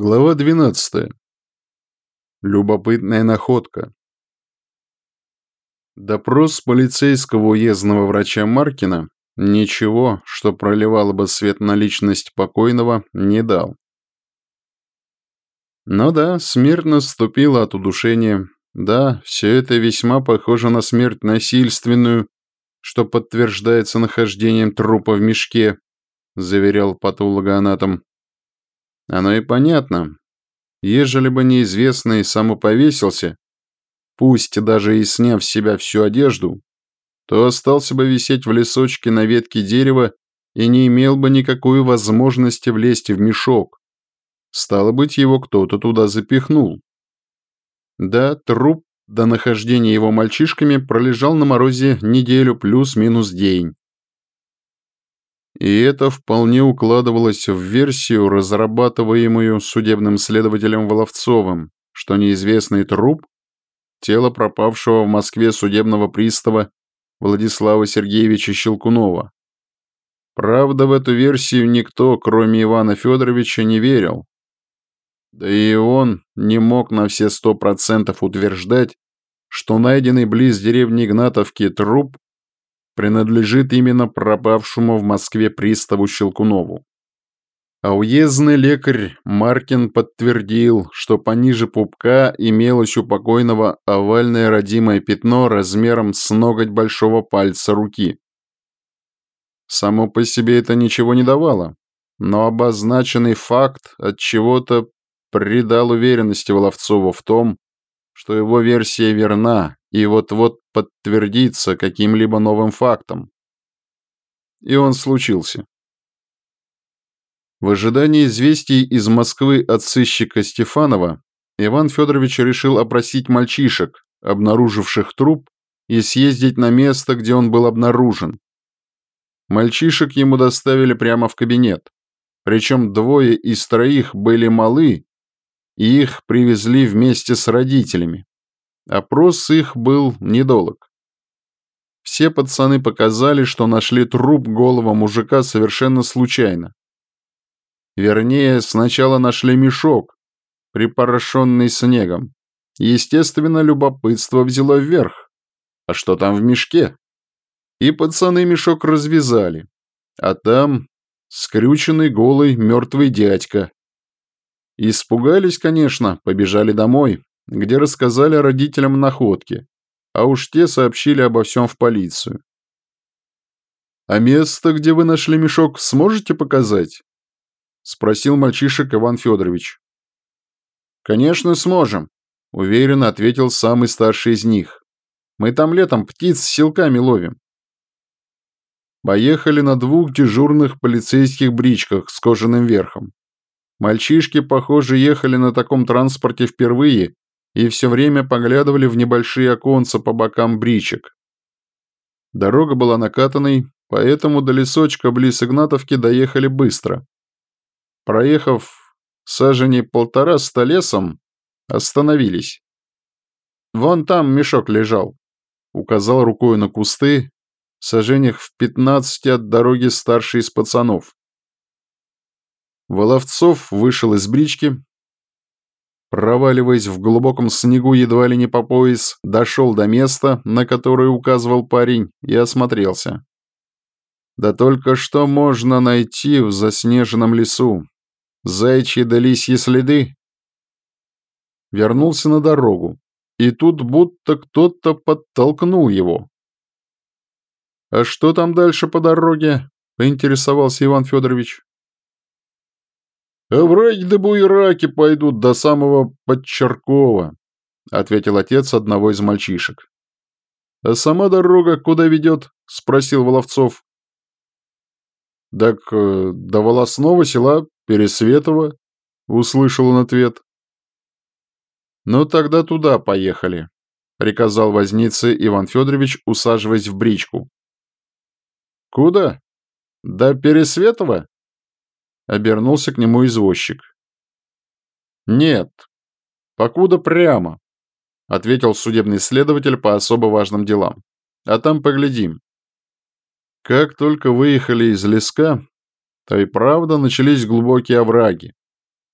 Глава 12. Любопытная находка. Допрос полицейского уездного врача Маркина ничего, что проливало бы свет на личность покойного, не дал. Но да, смерть наступила от удушения. Да, все это весьма похоже на смерть насильственную, что подтверждается нахождением трупа в мешке, заверял патологоанатом. Оно и понятно. Ежели бы неизвестный самоповесился, пусть даже и сняв с себя всю одежду, то остался бы висеть в лесочке на ветке дерева и не имел бы никакой возможности влезть в мешок. Стало быть, его кто-то туда запихнул. Да, труп до нахождения его мальчишками пролежал на морозе неделю плюс-минус день. И это вполне укладывалось в версию, разрабатываемую судебным следователем Воловцовым, что неизвестный труп – тело пропавшего в Москве судебного пристава Владислава Сергеевича Щелкунова. Правда, в эту версию никто, кроме Ивана Федоровича, не верил. Да и он не мог на все сто процентов утверждать, что найденный близ деревни Игнатовки труп принадлежит именно пропавшему в Москве приставу Щелкунову. А уездный лекарь Маркин подтвердил, что пониже пупка имелось у покойного овальное родимое пятно размером с ноготь большого пальца руки. Само по себе это ничего не давало, но обозначенный факт от чего-то придал уверенности Воловцову в том, что его версия верна и вот-вот подтвердится каким-либо новым фактом. И он случился. В ожидании известий из Москвы от сыщика Стефанова Иван Федорович решил опросить мальчишек, обнаруживших труп, и съездить на место, где он был обнаружен. Мальчишек ему доставили прямо в кабинет. Причем двое из троих были малы и их привезли вместе с родителями. Опрос их был недолг. Все пацаны показали, что нашли труп голого мужика совершенно случайно. Вернее, сначала нашли мешок, припорошенный снегом. Естественно, любопытство взяло вверх. А что там в мешке? И пацаны мешок развязали. А там скрюченный голый мертвый дядька, Испугались, конечно, побежали домой, где рассказали родителям находки, а уж те сообщили обо всем в полицию. «А место, где вы нашли мешок, сможете показать?» – спросил мальчишек Иван Федорович. «Конечно, сможем», – уверенно ответил самый старший из них. «Мы там летом птиц с силками ловим». Поехали на двух дежурных полицейских бричках с кожаным верхом. Мальчишки, похоже, ехали на таком транспорте впервые и все время поглядывали в небольшие оконца по бокам бричек. Дорога была накатанной, поэтому до лесочка близ Игнатовки доехали быстро. Проехав сажени полтора ста лесом, остановились. «Вон там мешок лежал», — указал рукой на кусты, сажениях в пятнадцати от дороги старший из пацанов. Воловцов вышел из брички, проваливаясь в глубоком снегу едва ли не по пояс, дошел до места, на которое указывал парень, и осмотрелся. Да только что можно найти в заснеженном лесу? Зайчьи да лисьи следы? Вернулся на дорогу, и тут будто кто-то подтолкнул его. «А что там дальше по дороге?» — поинтересовался Иван Федорович. «Овраги да буераки пойдут до самого Подчеркова», — ответил отец одного из мальчишек. «А сама дорога куда ведет?» — спросил Воловцов. «Так э, до волосного села Пересветово», — услышал он ответ. «Ну тогда туда поехали», — приказал вознице Иван Федорович, усаживаясь в бричку. «Куда? До Пересветова?» Обернулся к нему извозчик. «Нет, покуда прямо», — ответил судебный следователь по особо важным делам. «А там поглядим». Как только выехали из леска, то и правда начались глубокие овраги.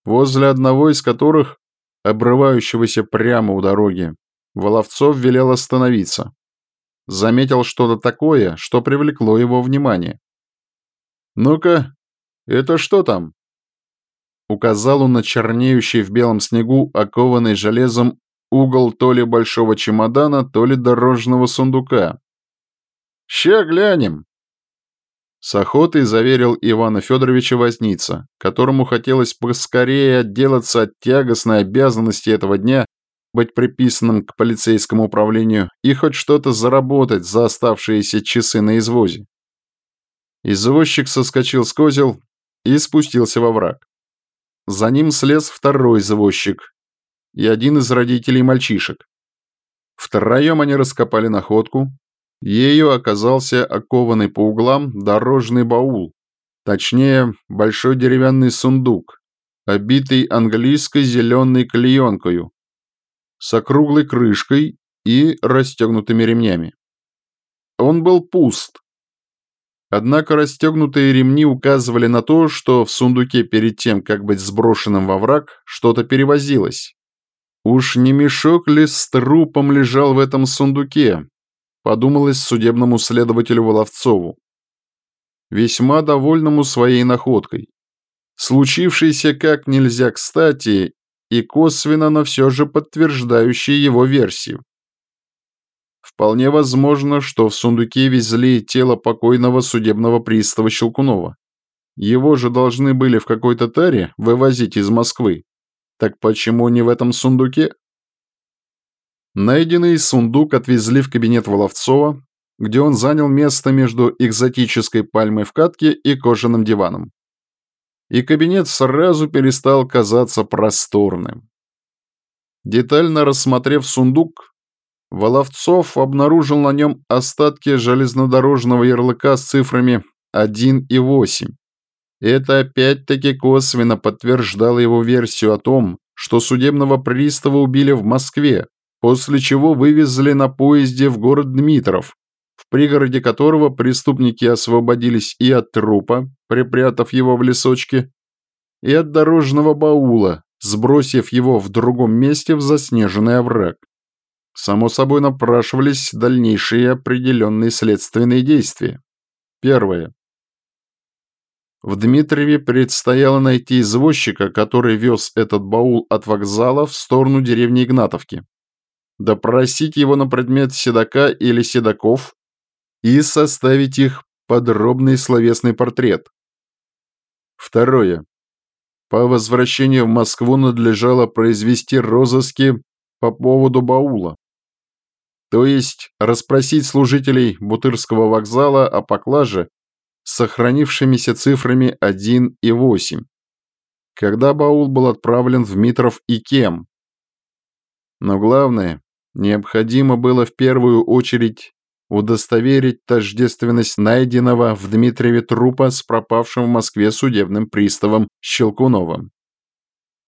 возле одного из которых, обрывающегося прямо у дороги, Воловцов велел остановиться. Заметил что-то такое, что привлекло его внимание. «Ну-ка, это что там?» Указал он на чернеющий в белом снегу, окованный железом, угол то ли большого чемодана, то ли дорожного сундука. «Ща глянем!» С охотой заверил Ивана Федоровича Возница, которому хотелось поскорее отделаться от тягостной обязанности этого дня быть приписанным к полицейскому управлению и хоть что-то заработать за оставшиеся часы на извозе. Извозчик соскочил с козел и спустился во враг. За ним слез второй извозчик и один из родителей мальчишек. Втроем они раскопали находку. Ею оказался окованный по углам дорожный баул, точнее, большой деревянный сундук, обитый английской зеленой клеенкою, с округлой крышкой и расстегнутыми ремнями. Он был пуст. Однако расстегнутые ремни указывали на то, что в сундуке перед тем, как быть сброшенным во враг, что-то перевозилось. Уж не мешок ли с трупом лежал в этом сундуке, подумалось судебному следователю Воловцову, весьма довольному своей находкой. Случившийся как нельзя кстати и косвенно, но все же подтверждающие его версию. Вполне возможно, что в сундуке везли тело покойного судебного пристава Щелкунова. Его же должны были в какой-то таре вывозить из Москвы. Так почему не в этом сундуке? Найденный сундук отвезли в кабинет Воловцова, где он занял место между экзотической пальмой в катке и кожаным диваном и кабинет сразу перестал казаться просторным. Детально рассмотрев сундук, Воловцов обнаружил на нем остатки железнодорожного ярлыка с цифрами 1 и 8. Это опять-таки косвенно подтверждало его версию о том, что судебного пристава убили в Москве, после чего вывезли на поезде в город Дмитров, в пригороде которого преступники освободились и от трупа, припрятав его в лесочке, и от дорожного баула, сбросив его в другом месте в заснеженный овраг. Само собой напрашивались дальнейшие определенные следственные действия. Первое. В Дмитриеве предстояло найти извозчика, который вез этот баул от вокзала в сторону деревни Игнатовки. Допросить его на предмет седока или седаков и составить их подробный словесный портрет. Второе. По возвращении в Москву надлежало произвести розыски по поводу баула. То есть расспросить служителей Бутырского вокзала о поклаже с сохранившимися цифрами 1 и 8. Когда баул был отправлен в Митров и кем? Но главное, необходимо было в первую очередь удостоверить тождественность найденного в Дмитриеве трупа с пропавшим в Москве судебным приставом Щелкуновым.